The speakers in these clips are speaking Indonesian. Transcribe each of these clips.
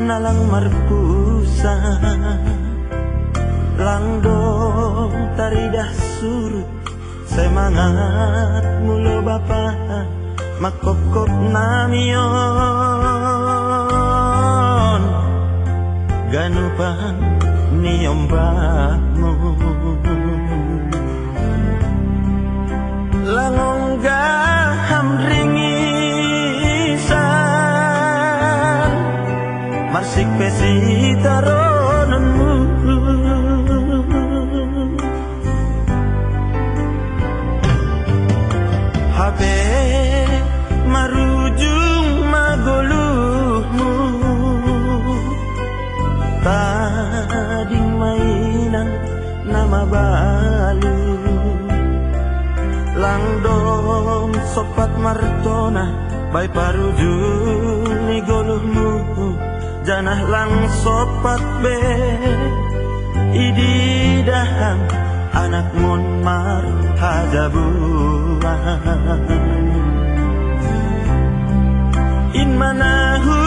nalang marpusa Langdong taridah surut Semangat mulo bapa Makokok namion. Ganupan niombahmu Marsik pesitaronanmu HP marujung maguluhmu Tading mainan nama balu Langdong sopat martona Bay parujung ni goluhmu Janah lang sopat be Idi dahang anak mon mar hajabuan In manahu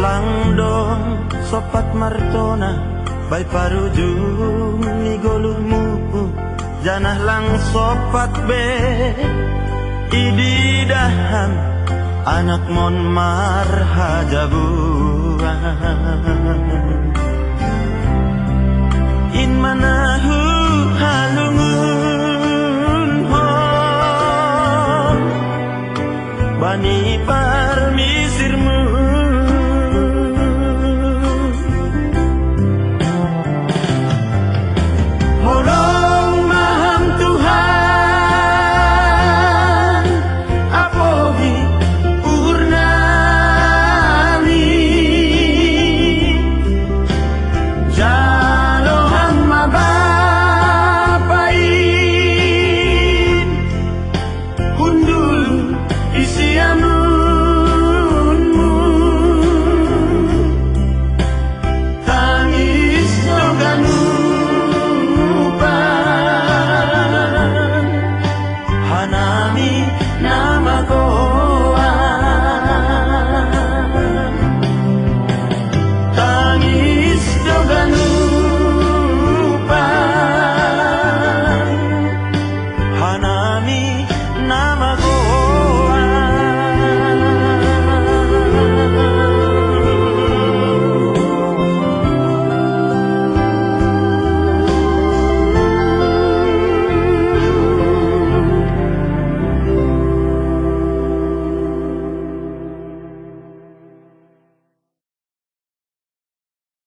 Lang dong sopat martona Bay parujung ni goluh muku, Janah lang sopat be ididahan anak mon marhajabuan In manahu